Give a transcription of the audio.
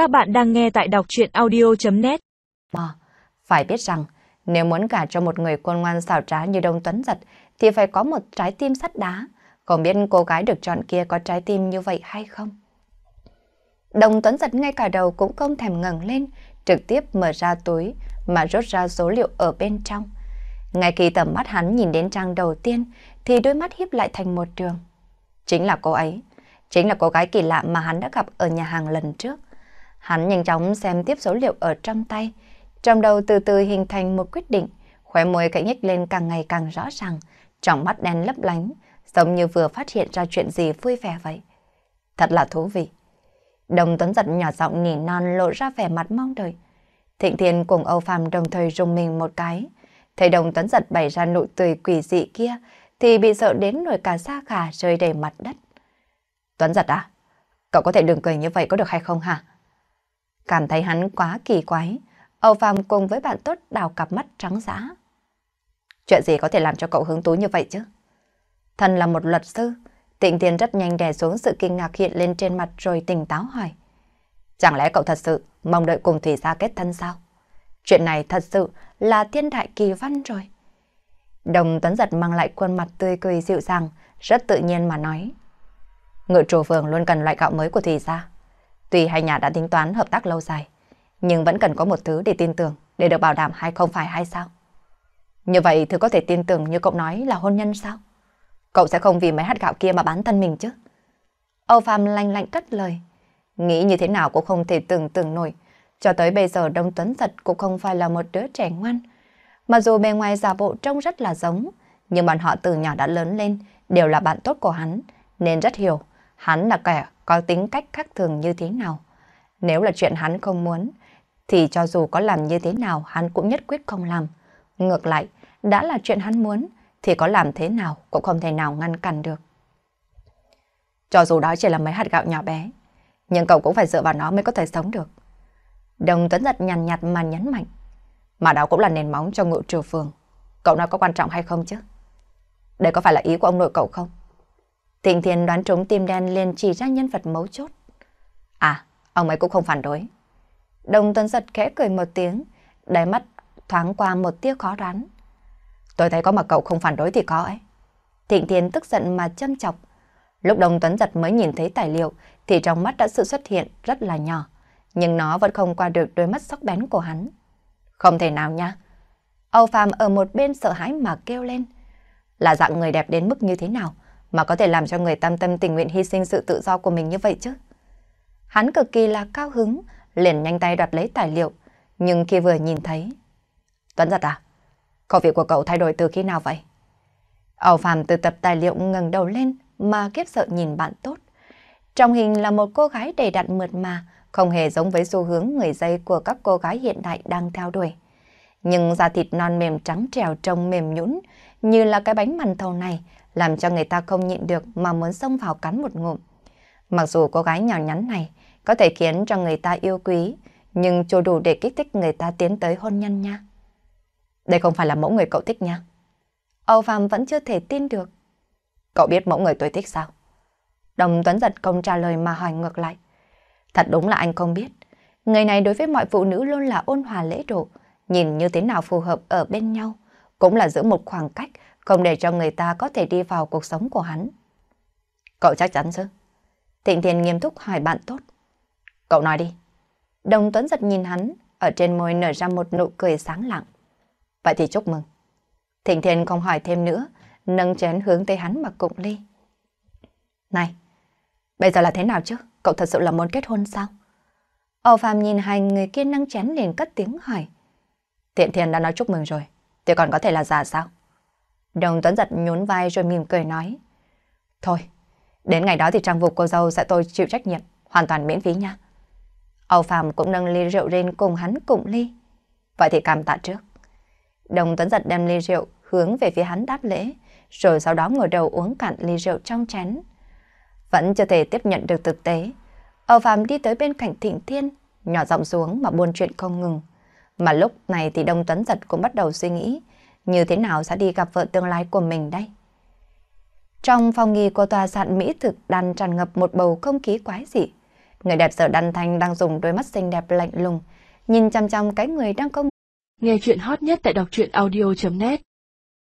Các bạn đang nghe tại đọc chuyện audio.net ờ, phải biết rằng, nếu muốn gả cho một người con ngoan xảo trá như Đông Tuấn Giật, thì phải có một trái tim sắt đá. Không biết cô gái được chọn kia có trái tim như vậy hay không? Đồng Tuấn Giật ngay cả đầu cũng không thèm ngẩng lên, trực tiếp mở ra túi mà rút ra số liệu ở bên trong. Ngay khi tầm mắt hắn nhìn đến trang đầu tiên, thì đôi mắt hiếp lại thành một trường. Chính là cô ấy, chính là cô gái kỳ lạ mà hắn đã gặp ở nhà hàng lần trước. Hắn nhanh chóng xem tiếp số liệu ở trong tay, trong đầu từ từ hình thành một quyết định, khóe môi cạnh nhếch lên càng ngày càng rõ ràng, trong mắt đen lấp lánh, giống như vừa phát hiện ra chuyện gì vui vẻ vậy. Thật là thú vị. Đồng Tuấn giật nhỏ giọng nỉ non lộ ra vẻ mặt mong đợi. Thịnh Thiên cùng Âu Phàm đồng thời rung mình một cái. Thấy Đồng Tuấn giật bày ra nụ cười quỷ dị kia, thì bị sợ đến nổi cả da gà rơi đầy mặt đất. Tuấn giật à? Cậu có thể đừng cười như vậy có được hay không hả? Cảm thấy hắn quá kỳ quái, Âu Phàm cùng với bạn tốt đào cặp mắt trắng giã. Chuyện gì có thể làm cho cậu hứng thú như vậy chứ? Thần là một luật sư, Tịnh Thiên rất nhanh đè xuống sự kinh ngạc hiện lên trên mặt rồi tỉnh táo hỏi. Chẳng lẽ cậu thật sự mong đợi cùng Thủy gia kết thân sao? Chuyện này thật sự là thiên đại kỳ văn rồi. Đồng Tuấn Giật mang lại khuôn mặt tươi cười dịu dàng, rất tự nhiên mà nói. Ngự trù phường luôn cần loại gạo mới của Thủy gia. Tuy hai nhà đã tính toán hợp tác lâu dài, nhưng vẫn cần có một thứ để tin tưởng, để được bảo đảm hay không phải hay sao? Như vậy thứ có thể tin tưởng như cậu nói là hôn nhân sao? Cậu sẽ không vì mấy hạt gạo kia mà bán thân mình chứ? Âu Phạm lanh lạnh cất lời. Nghĩ như thế nào cũng không thể tưởng tượng nổi. Cho tới bây giờ Đông Tuấn thật cũng không phải là một đứa trẻ ngoan. Mặc dù bề ngoài giả bộ trông rất là giống, nhưng bọn họ từ nhỏ đã lớn lên, đều là bạn tốt của hắn, nên rất hiểu hắn là kẻ có tính cách khác thường như thế nào. Nếu là chuyện hắn không muốn, thì cho dù có làm như thế nào hắn cũng nhất quyết không làm. Ngược lại, đã là chuyện hắn muốn, thì có làm thế nào cũng không thể nào ngăn cản được. Cho dù đó chỉ là mấy hạt gạo nhỏ bé, nhưng cậu cũng phải dựa vào nó mới có thể sống được. Đồng Tuấn giật nhằn nhạt mà nhấn mạnh. Mà đó cũng là nền móng cho ngự triều phường. Cậu nói có quan trọng hay không chứ? Đây có phải là ý của ông nội cậu không? Thịnh Thiên đoán trúng tim đen liền chỉ ra nhân vật mấu chốt. À, ông ấy cũng không phản đối. Đồng Tuấn giật khẽ cười một tiếng, đáy mắt thoáng qua một tia khó đoán. Tôi thấy có mà cậu không phản đối thì có ấy. Thịnh Thiên tức giận mà châm chọc. Lúc Đồng Tuấn giật mới nhìn thấy tài liệu thì trong mắt đã sự xuất hiện rất là nhỏ. Nhưng nó vẫn không qua được đôi mắt sắc bén của hắn. Không thể nào nha. Âu Phàm ở một bên sợ hãi mà kêu lên. Là dạng người đẹp đến mức như thế nào mà có thể làm cho người tam tâm tình nguyện hy sinh sự tự do của mình như vậy chứ? Hắn cực kỳ là cao hứng, liền nhanh tay đoạt lấy tài liệu. Nhưng khi vừa nhìn thấy... Tuấn giật à? Khẩu vị của cậu thay đổi từ khi nào vậy? Âu phạm từ tập tài liệu ngẩng đầu lên mà kiếp sợ nhìn bạn tốt. Trong hình là một cô gái đầy đặn mượt mà, không hề giống với xu hướng người dây của các cô gái hiện đại đang theo đuổi. Nhưng da thịt non mềm trắng trèo trông mềm nhũn như là cái bánh mằn thầu này, làm cho người ta không nhịn được mà muốn xông vào cắn một ngụm. Mặc dù cô gái nhỏ nhắn này có thể khiến cho người ta yêu quý, nhưng chưa đủ để kích thích người ta tiến tới hôn nhân nha. Đây không phải là mẫu người cậu thích nha. Âu Phạm vẫn chưa thể tin được. Cậu biết mẫu người tôi thích sao? Đồng Tuấn giật không trả lời mà hỏi ngược lại. Thật đúng là anh không biết. Người này đối với mọi phụ nữ luôn là ôn hòa lễ độ, nhìn như thế nào phù hợp ở bên nhau, cũng là giữ một khoảng cách, không để cho người ta có thể đi vào cuộc sống của hắn. Cậu chắc chắn chứ? Thịnh Thiền nghiêm túc hỏi bạn tốt. Cậu nói đi. Đồng Tuấn giật nhìn hắn, ở trên môi nở ra một nụ cười sáng lặng. Vậy thì chúc mừng. Thịnh Thiền không hỏi thêm nữa, nâng chén hướng tới hắn mà cụng ly. Này, bây giờ là thế nào chứ? Cậu thật sự là muốn kết hôn sao? Âu Phạm nhìn hai người kia nâng chén liền cất tiếng hỏi. Thiện Thiên đã nói chúc mừng rồi, thì còn có thể là giả sao? Đồng Tuấn giật nhún vai rồi mỉm cười nói. Thôi, đến ngày đó thì trang phục cô dâu sẽ tôi chịu trách nhiệm, hoàn toàn miễn phí nha. Âu Phạm cũng nâng ly rượu lên cùng hắn cùng ly. Vậy thì cảm tạ trước. Đồng Tuấn giật đem ly rượu hướng về phía hắn đáp lễ, rồi sau đó ngồi đầu uống cạn ly rượu trong chén. Vẫn chưa thể tiếp nhận được thực tế. Âu Phạm đi tới bên cạnh Thịnh Thiên, nhỏ giọng xuống mà buôn chuyện không ngừng. Mà lúc này thì Đông Tuấn Giật cũng bắt đầu suy nghĩ như thế nào sẽ đi gặp vợ tương lai của mình đây. Trong phòng nghỉ của tòa sạn Mỹ thực đang tràn ngập một bầu không khí quái dị. Người đẹp sở đan thanh đang dùng đôi mắt xinh đẹp lạnh lùng, nhìn chăm chăm cái người đang công. Nghe chuyện hot nhất tại đọc truyện audio.net